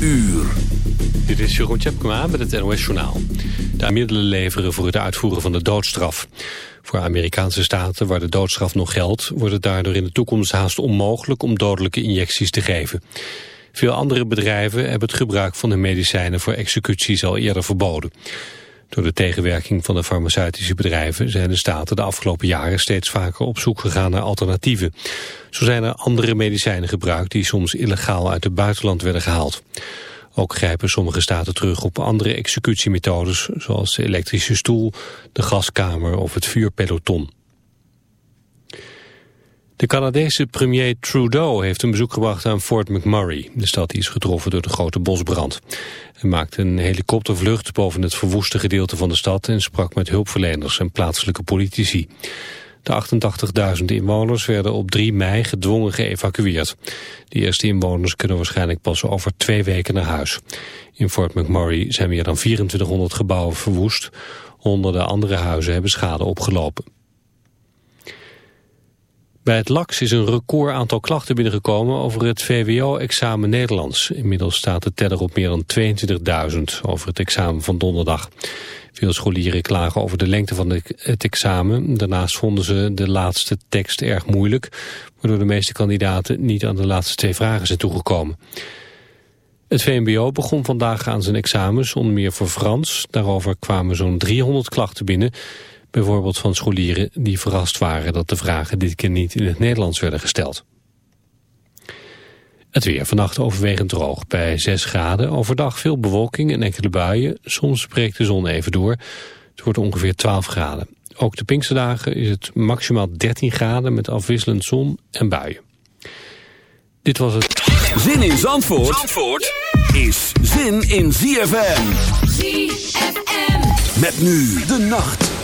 uur. Dit is Jeroen Tjepkema met het NOS Journaal. De middelen leveren voor het uitvoeren van de doodstraf. Voor Amerikaanse staten waar de doodstraf nog geldt... wordt het daardoor in de toekomst haast onmogelijk om dodelijke injecties te geven. Veel andere bedrijven hebben het gebruik van de medicijnen voor executies al eerder verboden. Door de tegenwerking van de farmaceutische bedrijven zijn de staten de afgelopen jaren steeds vaker op zoek gegaan naar alternatieven. Zo zijn er andere medicijnen gebruikt die soms illegaal uit het buitenland werden gehaald. Ook grijpen sommige staten terug op andere executiemethodes zoals de elektrische stoel, de gaskamer of het vuurpeloton. De Canadese premier Trudeau heeft een bezoek gebracht aan Fort McMurray, de stad die is getroffen door de grote bosbrand. Hij maakte een helikoptervlucht boven het verwoeste gedeelte van de stad en sprak met hulpverleners en plaatselijke politici. De 88.000 inwoners werden op 3 mei gedwongen geëvacueerd. De eerste inwoners kunnen waarschijnlijk pas over twee weken naar huis. In Fort McMurray zijn meer dan 2400 gebouwen verwoest. Honderden andere huizen hebben schade opgelopen. Bij het LAX is een record aantal klachten binnengekomen over het VWO-examen Nederlands. Inmiddels staat de teller op meer dan 22.000 over het examen van donderdag. Veel scholieren klagen over de lengte van het examen. Daarnaast vonden ze de laatste tekst erg moeilijk, waardoor de meeste kandidaten niet aan de laatste twee vragen zijn toegekomen. Het VMBO begon vandaag aan zijn examens, onder meer voor Frans. Daarover kwamen zo'n 300 klachten binnen. Bijvoorbeeld van scholieren die verrast waren dat de vragen dit keer niet in het Nederlands werden gesteld. Het weer vannacht overwegend droog bij 6 graden. Overdag veel bewolking en enkele buien. Soms breekt de zon even door. Het wordt ongeveer 12 graden. Ook de Pinksterdagen is het maximaal 13 graden met afwisselend zon en buien. Dit was het. Zin in Zandvoort, Zandvoort is zin in ZFM. ZFM. Met nu de nacht.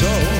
So.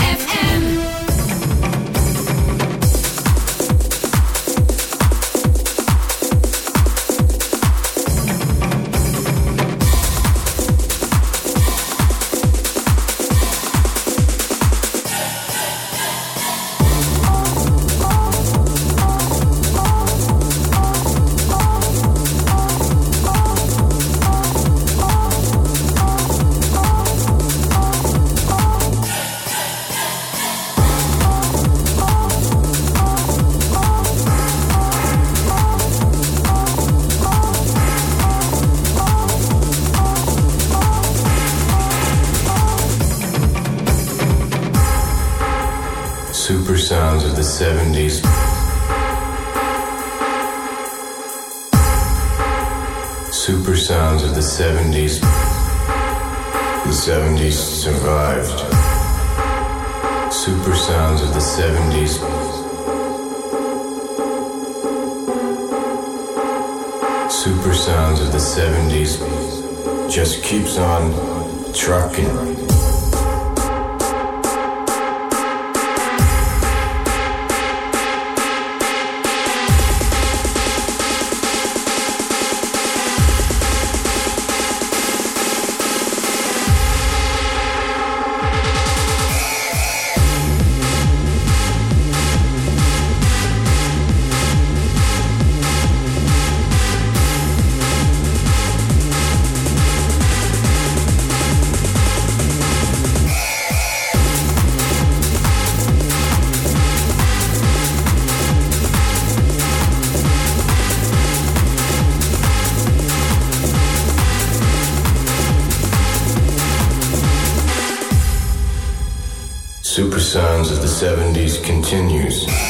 70s continues.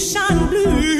Singing shoeshine